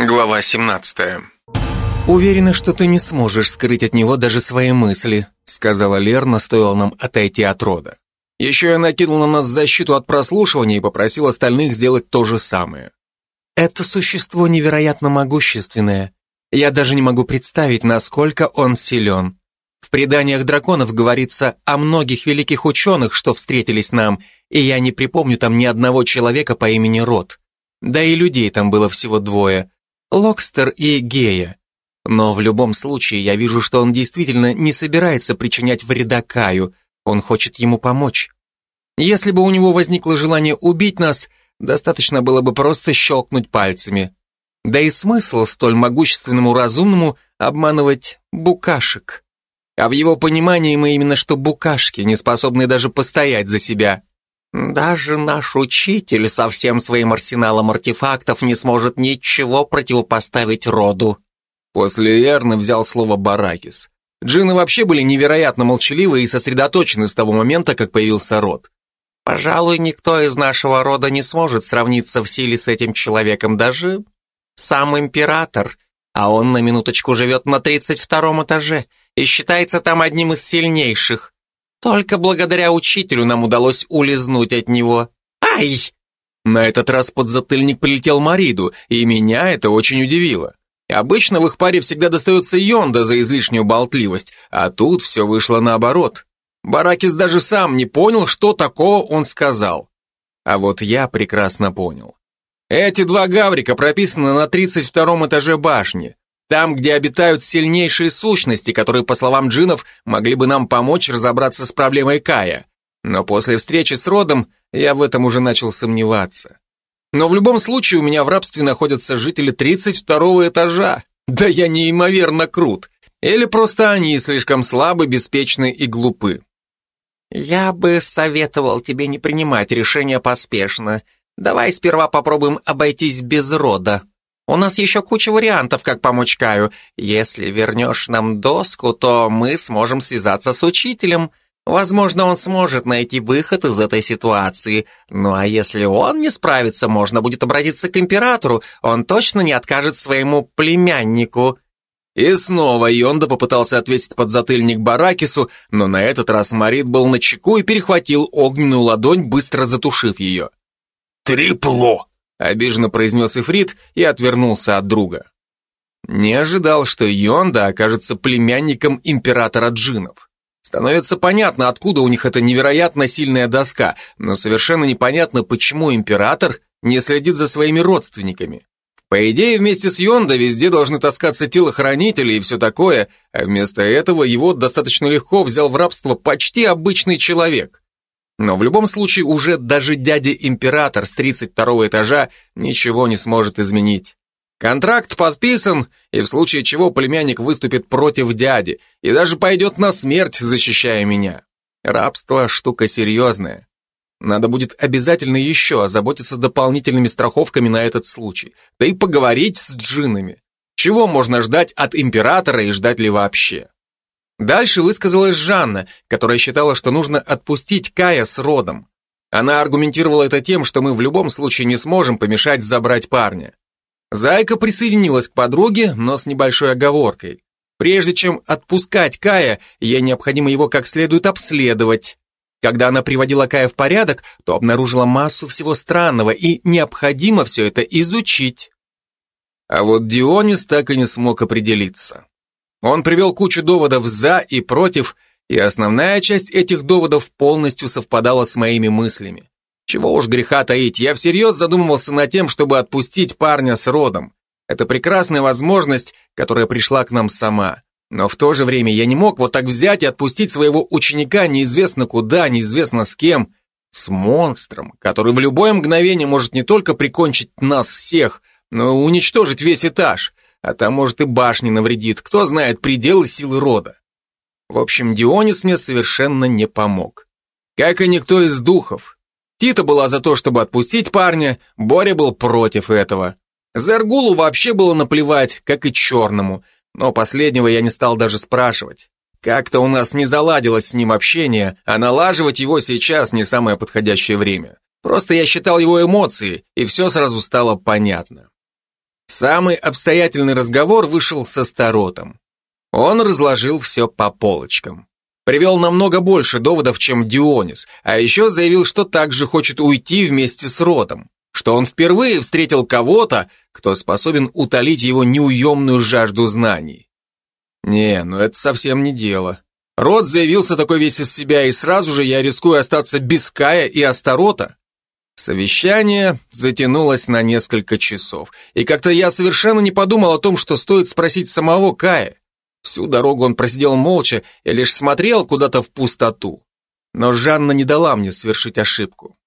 Глава 17. «Уверена, что ты не сможешь скрыть от него даже свои мысли», сказала Лерна, стоило нам отойти от рода. Еще я накинул на нас защиту от прослушивания и попросил остальных сделать то же самое. «Это существо невероятно могущественное. Я даже не могу представить, насколько он силен. В преданиях драконов говорится о многих великих ученых, что встретились нам, и я не припомню там ни одного человека по имени Рот. Да и людей там было всего двое — Локстер и Гея. Но в любом случае я вижу, что он действительно не собирается причинять вреда Каю, он хочет ему помочь. Если бы у него возникло желание убить нас, достаточно было бы просто щелкнуть пальцами. Да и смысл столь могущественному разумному обманывать букашек. А в его понимании мы именно что букашки, не способные даже постоять за себя. Даже наш учитель со всем своим арсеналом артефактов не сможет ничего противопоставить роду. После Эрны взял слово Баракис. Джины вообще были невероятно молчаливы и сосредоточены с того момента, как появился род. Пожалуй, никто из нашего рода не сможет сравниться в силе с этим человеком, даже сам император, а он на минуточку живет на 32 этаже и считается там одним из сильнейших. Только благодаря учителю нам удалось улизнуть от него. Ай! На этот раз под затыльник прилетел Мариду, и меня это очень удивило. Обычно в их паре всегда достается Йонда за излишнюю болтливость, а тут все вышло наоборот. Баракис даже сам не понял, что такого он сказал. А вот я прекрасно понял. Эти два гаврика прописаны на 32 этаже башни. Там, где обитают сильнейшие сущности, которые, по словам джинов, могли бы нам помочь разобраться с проблемой Кая. Но после встречи с Родом я в этом уже начал сомневаться. Но в любом случае у меня в рабстве находятся жители 32 этажа. Да я неимоверно крут. Или просто они слишком слабы, беспечны и глупы. Я бы советовал тебе не принимать решения поспешно. Давай сперва попробуем обойтись без рода, у нас еще куча вариантов, как помочь Каю. Если вернешь нам доску, то мы сможем связаться с учителем. Возможно, он сможет найти выход из этой ситуации. Ну а если он не справится, можно будет обратиться к императору. Он точно не откажет своему племяннику». И снова Йонда попытался отвесить подзатыльник Баракису, но на этот раз Марит был на чеку и перехватил огненную ладонь, быстро затушив ее. «Трипло!» Обиженно произнес Ифрит и отвернулся от друга. Не ожидал, что Йонда окажется племянником императора джинов. Становится понятно, откуда у них эта невероятно сильная доска, но совершенно непонятно, почему император не следит за своими родственниками. По идее, вместе с Йонда везде должны таскаться телохранители и все такое, а вместо этого его достаточно легко взял в рабство почти обычный человек. Но в любом случае уже даже дядя-император с 32 этажа ничего не сможет изменить. Контракт подписан, и в случае чего племянник выступит против дяди и даже пойдет на смерть, защищая меня. Рабство – штука серьезная. Надо будет обязательно еще озаботиться дополнительными страховками на этот случай, да и поговорить с джинами. Чего можно ждать от императора и ждать ли вообще? Дальше высказалась Жанна, которая считала, что нужно отпустить Кая с родом. Она аргументировала это тем, что мы в любом случае не сможем помешать забрать парня. Зайка присоединилась к подруге, но с небольшой оговоркой. Прежде чем отпускать Кая, ей необходимо его как следует обследовать. Когда она приводила Кая в порядок, то обнаружила массу всего странного, и необходимо все это изучить. А вот Дионис так и не смог определиться. Он привел кучу доводов «за» и «против», и основная часть этих доводов полностью совпадала с моими мыслями. Чего уж греха таить, я всерьез задумывался над тем, чтобы отпустить парня с родом. Это прекрасная возможность, которая пришла к нам сама. Но в то же время я не мог вот так взять и отпустить своего ученика неизвестно куда, неизвестно с кем, с монстром, который в любое мгновение может не только прикончить нас всех, но и уничтожить весь этаж а там, может, и башни навредит, кто знает пределы силы рода. В общем, Дионис мне совершенно не помог. Как и никто из духов. Тита была за то, чтобы отпустить парня, Боря был против этого. Зергулу вообще было наплевать, как и черному, но последнего я не стал даже спрашивать. Как-то у нас не заладилось с ним общение, а налаживать его сейчас не самое подходящее время. Просто я считал его эмоции, и все сразу стало понятно. Самый обстоятельный разговор вышел со Старотом. Он разложил все по полочкам. Привел намного больше доводов, чем Дионис, а еще заявил, что также хочет уйти вместе с Родом, что он впервые встретил кого-то, кто способен утолить его неуемную жажду знаний. Не, ну это совсем не дело. Род заявился такой весь из себя, и сразу же я рискую остаться без Кая и Астарота. Совещание затянулось на несколько часов, и как-то я совершенно не подумал о том, что стоит спросить самого Кая. Всю дорогу он просидел молча и лишь смотрел куда-то в пустоту. Но Жанна не дала мне совершить ошибку.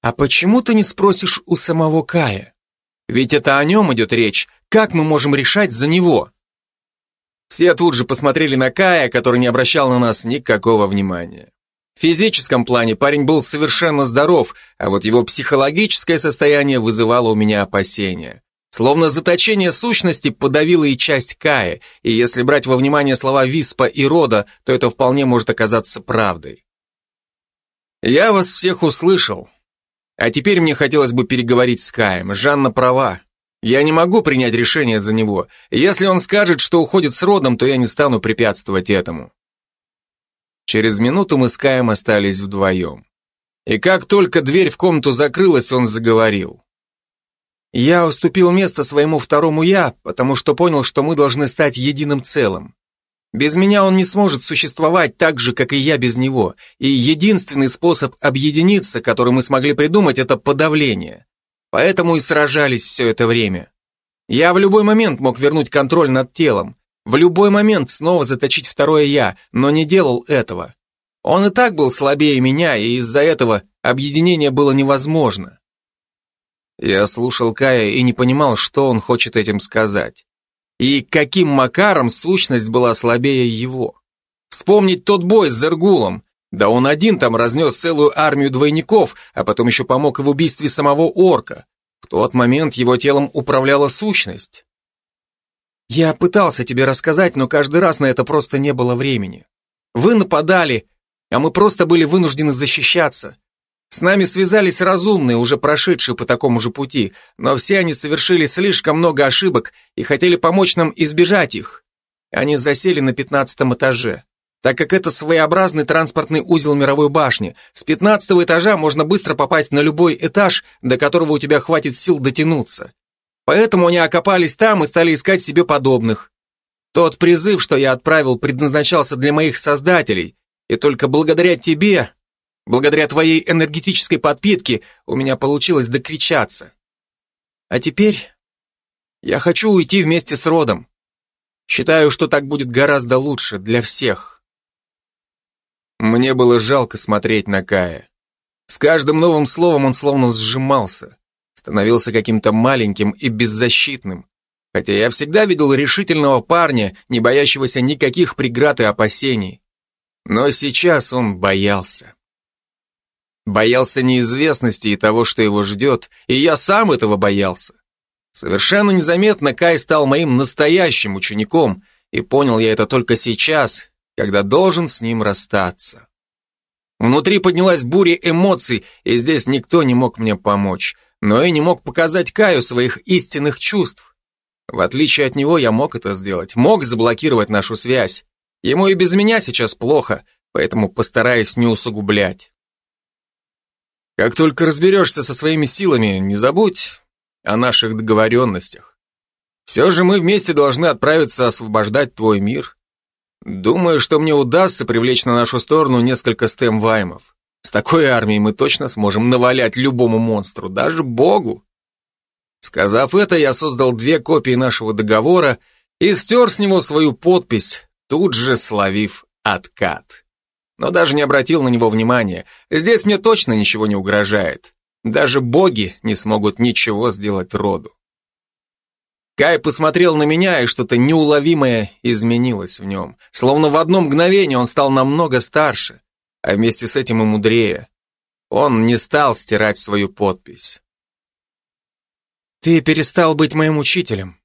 «А почему ты не спросишь у самого Кая? Ведь это о нем идет речь, как мы можем решать за него?» Все тут же посмотрели на Кая, который не обращал на нас никакого внимания. В физическом плане парень был совершенно здоров, а вот его психологическое состояние вызывало у меня опасения. Словно заточение сущности подавило и часть Кая, и если брать во внимание слова Виспа и Рода, то это вполне может оказаться правдой. Я вас всех услышал. А теперь мне хотелось бы переговорить с Каем. Жанна права. Я не могу принять решение за него. Если он скажет, что уходит с Родом, то я не стану препятствовать этому. Через минуту мы с Каем остались вдвоем. И как только дверь в комнату закрылась, он заговорил. Я уступил место своему второму «я», потому что понял, что мы должны стать единым целым. Без меня он не сможет существовать так же, как и я без него, и единственный способ объединиться, который мы смогли придумать, это подавление. Поэтому и сражались все это время. Я в любой момент мог вернуть контроль над телом, в любой момент снова заточить второе «я», но не делал этого. Он и так был слабее меня, и из-за этого объединение было невозможно. Я слушал Кая и не понимал, что он хочет этим сказать. И каким макаром сущность была слабее его. Вспомнить тот бой с Зергулом. Да он один там разнес целую армию двойников, а потом еще помог в убийстве самого орка. В тот момент его телом управляла сущность. Я пытался тебе рассказать, но каждый раз на это просто не было времени. Вы нападали, а мы просто были вынуждены защищаться. С нами связались разумные, уже прошедшие по такому же пути, но все они совершили слишком много ошибок и хотели помочь нам избежать их. Они засели на пятнадцатом этаже. Так как это своеобразный транспортный узел мировой башни, с пятнадцатого этажа можно быстро попасть на любой этаж, до которого у тебя хватит сил дотянуться. Поэтому они окопались там и стали искать себе подобных. Тот призыв, что я отправил, предназначался для моих создателей, и только благодаря тебе, благодаря твоей энергетической подпитке, у меня получилось докричаться. А теперь я хочу уйти вместе с родом. Считаю, что так будет гораздо лучше для всех. Мне было жалко смотреть на Кая. С каждым новым словом он словно сжимался становился каким-то маленьким и беззащитным, хотя я всегда видел решительного парня, не боящегося никаких преград и опасений. Но сейчас он боялся. Боялся неизвестности и того, что его ждет, и я сам этого боялся. Совершенно незаметно Кай стал моим настоящим учеником, и понял я это только сейчас, когда должен с ним расстаться. Внутри поднялась буря эмоций, и здесь никто не мог мне помочь но и не мог показать Каю своих истинных чувств. В отличие от него я мог это сделать, мог заблокировать нашу связь. Ему и без меня сейчас плохо, поэтому постараюсь не усугублять. Как только разберешься со своими силами, не забудь о наших договоренностях. Все же мы вместе должны отправиться освобождать твой мир. Думаю, что мне удастся привлечь на нашу сторону несколько стем-ваймов. Такой армией мы точно сможем навалять любому монстру, даже богу. Сказав это, я создал две копии нашего договора и стер с него свою подпись, тут же словив откат. Но даже не обратил на него внимания. Здесь мне точно ничего не угрожает. Даже боги не смогут ничего сделать роду. Кай посмотрел на меня, и что-то неуловимое изменилось в нем. Словно в одно мгновение он стал намного старше а вместе с этим и мудрее. Он не стал стирать свою подпись. Ты перестал быть моим учителем.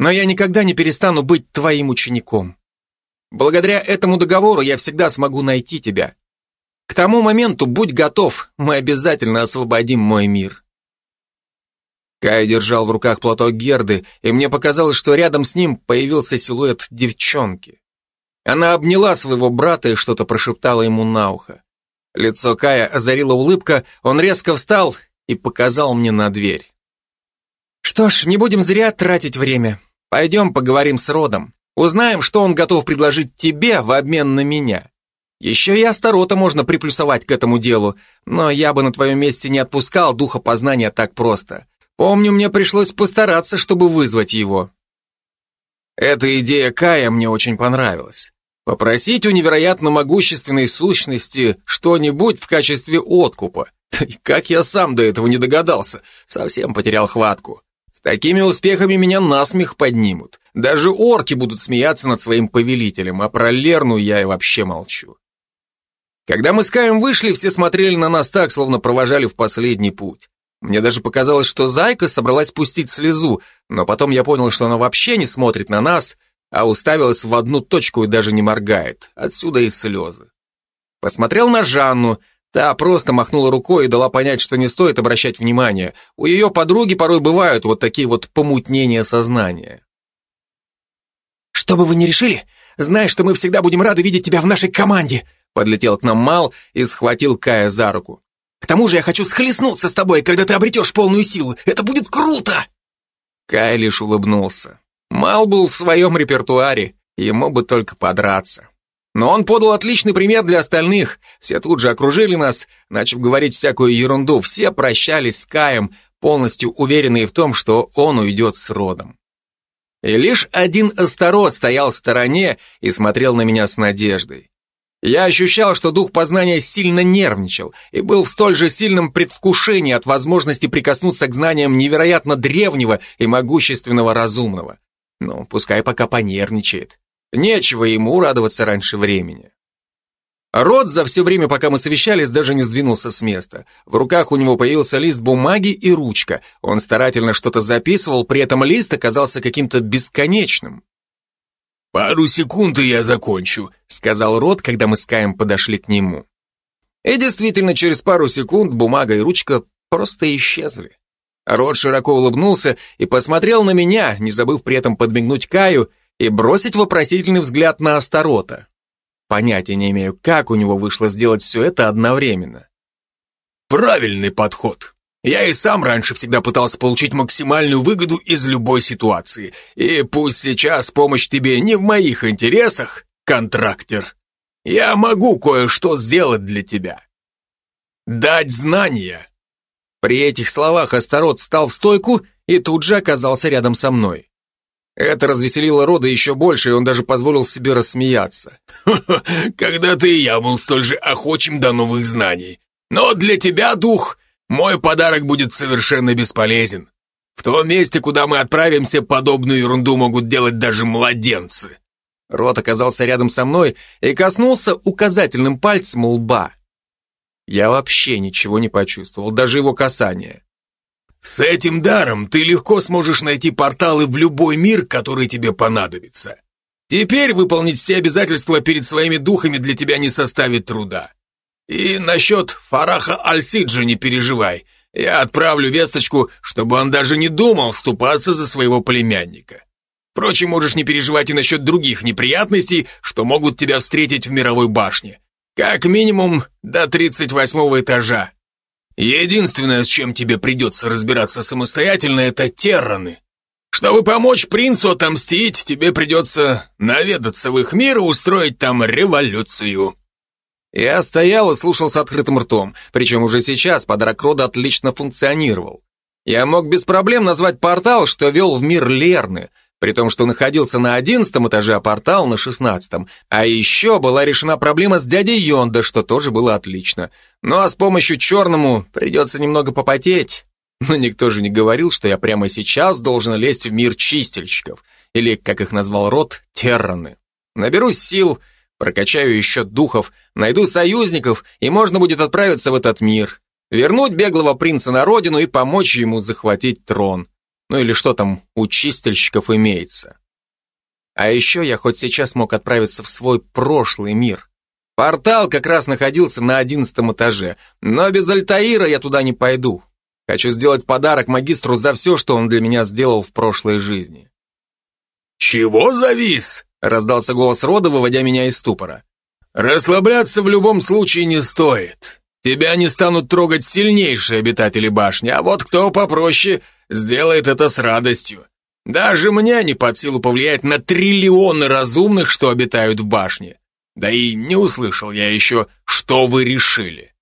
Но я никогда не перестану быть твоим учеником. Благодаря этому договору я всегда смогу найти тебя. К тому моменту будь готов, мы обязательно освободим мой мир. Кай держал в руках платок Герды, и мне показалось, что рядом с ним появился силуэт девчонки. Она обняла своего брата и что-то прошептала ему на ухо. Лицо Кая озарила улыбка, он резко встал и показал мне на дверь. «Что ж, не будем зря тратить время. Пойдем поговорим с Родом. Узнаем, что он готов предложить тебе в обмен на меня. Еще и Астарота можно приплюсовать к этому делу, но я бы на твоем месте не отпускал духа познания так просто. Помню, мне пришлось постараться, чтобы вызвать его. Эта идея Кая мне очень понравилась. Попросить у невероятно могущественной сущности что-нибудь в качестве откупа. Как я сам до этого не догадался, совсем потерял хватку. С такими успехами меня насмех поднимут. Даже орки будут смеяться над своим повелителем, а про Лерну я и вообще молчу. Когда мы с Каем вышли, все смотрели на нас так, словно провожали в последний путь. Мне даже показалось, что Зайка собралась пустить слезу, но потом я понял, что она вообще не смотрит на нас, а уставилась в одну точку и даже не моргает. Отсюда и слезы. Посмотрел на Жанну, та просто махнула рукой и дала понять, что не стоит обращать внимания. У ее подруги порой бывают вот такие вот помутнения сознания. «Что бы вы ни решили, знай, что мы всегда будем рады видеть тебя в нашей команде», Подлетел к нам Мал и схватил Кая за руку. «К тому же я хочу схлестнуться с тобой, когда ты обретешь полную силу. Это будет круто!» Кай лишь улыбнулся. Мал был в своем репертуаре, ему бы только подраться. Но он подал отличный пример для остальных. Все тут же окружили нас, начав говорить всякую ерунду. Все прощались с Каем, полностью уверенные в том, что он уйдет с родом. И лишь один Астарот стоял в стороне и смотрел на меня с надеждой. Я ощущал, что дух познания сильно нервничал и был в столь же сильном предвкушении от возможности прикоснуться к знаниям невероятно древнего и могущественного разумного. Ну, пускай пока понервничает. Нечего ему радоваться раньше времени. Рот за все время, пока мы совещались, даже не сдвинулся с места. В руках у него появился лист бумаги и ручка. Он старательно что-то записывал, при этом лист оказался каким-то бесконечным. «Пару секунд, и я закончу», — сказал Рот, когда мы с Каем подошли к нему. И действительно, через пару секунд бумага и ручка просто исчезли. Рот широко улыбнулся и посмотрел на меня, не забыв при этом подмигнуть Каю и бросить вопросительный взгляд на Астарота. Понятия не имею, как у него вышло сделать все это одновременно. «Правильный подход», я и сам раньше всегда пытался получить максимальную выгоду из любой ситуации. И пусть сейчас помощь тебе не в моих интересах, контрактер, я могу кое-что сделать для тебя. Дать знания. При этих словах Астарот встал в стойку и тут же оказался рядом со мной. Это развеселило Рода еще больше, и он даже позволил себе рассмеяться. «Когда-то и я был столь же охочим до новых знаний. Но для тебя, дух, мой подарок будет совершенно бесполезен. В том месте, куда мы отправимся, подобную ерунду могут делать даже младенцы. Рот оказался рядом со мной и коснулся указательным пальцем лба. Я вообще ничего не почувствовал, даже его касание. С этим даром ты легко сможешь найти порталы в любой мир, который тебе понадобится. Теперь выполнить все обязательства перед своими духами для тебя не составит труда. И насчет Фараха Аль-Сиджа не переживай. Я отправлю весточку, чтобы он даже не думал вступаться за своего племянника. Впрочем, можешь не переживать и насчет других неприятностей, что могут тебя встретить в мировой башне. Как минимум до 38 этажа. Единственное, с чем тебе придется разбираться самостоятельно, это терраны. Чтобы помочь принцу отомстить, тебе придется наведаться в их мир и устроить там революцию. Я стоял и слушал с открытым ртом, причем уже сейчас подарок рода отлично функционировал. Я мог без проблем назвать портал, что вел в мир Лерны, при том, что находился на одиннадцатом этаже, а портал на шестнадцатом. А еще была решена проблема с дядей Йонда, что тоже было отлично. Ну а с помощью черному придется немного попотеть. Но никто же не говорил, что я прямо сейчас должен лезть в мир чистильщиков, или, как их назвал род, терраны. Наберусь сил, Прокачаю еще духов, найду союзников, и можно будет отправиться в этот мир. Вернуть беглого принца на родину и помочь ему захватить трон. Ну или что там у чистильщиков имеется. А еще я хоть сейчас мог отправиться в свой прошлый мир. Портал как раз находился на одиннадцатом этаже, но без Альтаира я туда не пойду. Хочу сделать подарок магистру за все, что он для меня сделал в прошлой жизни. «Чего завис?» — раздался голос рода, выводя меня из ступора. «Расслабляться в любом случае не стоит. Тебя не станут трогать сильнейшие обитатели башни, а вот кто попроще сделает это с радостью. Даже мне не под силу повлиять на триллионы разумных, что обитают в башне. Да и не услышал я еще, что вы решили.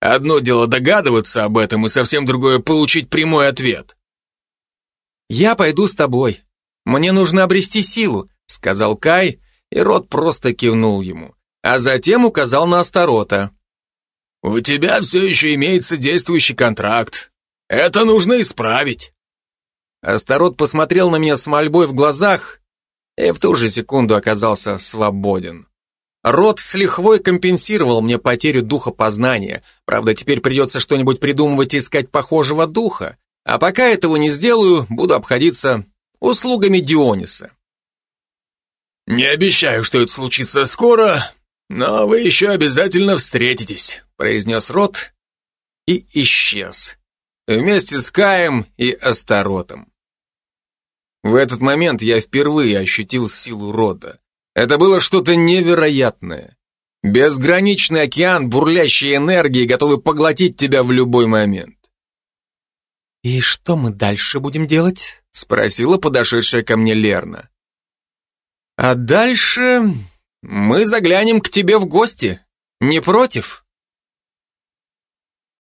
Одно дело догадываться об этом, и совсем другое получить прямой ответ. «Я пойду с тобой. Мне нужно обрести силу», — сказал Кай, и Рот просто кивнул ему, а затем указал на Астарота. «У тебя все еще имеется действующий контракт. Это нужно исправить». Астарот посмотрел на меня с мольбой в глазах и в ту же секунду оказался свободен. Рот с лихвой компенсировал мне потерю духа познания. Правда, теперь придется что-нибудь придумывать и искать похожего духа. А пока этого не сделаю, буду обходиться услугами Диониса. «Не обещаю, что это случится скоро, но вы еще обязательно встретитесь», произнес Рот и исчез. Вместе с Каем и Астаротом. В этот момент я впервые ощутил силу Рода. Это было что-то невероятное. Безграничный океан бурлящей энергии, готовый поглотить тебя в любой момент. «И что мы дальше будем делать?» — спросила подошедшая ко мне Лерна. «А дальше мы заглянем к тебе в гости. Не против?»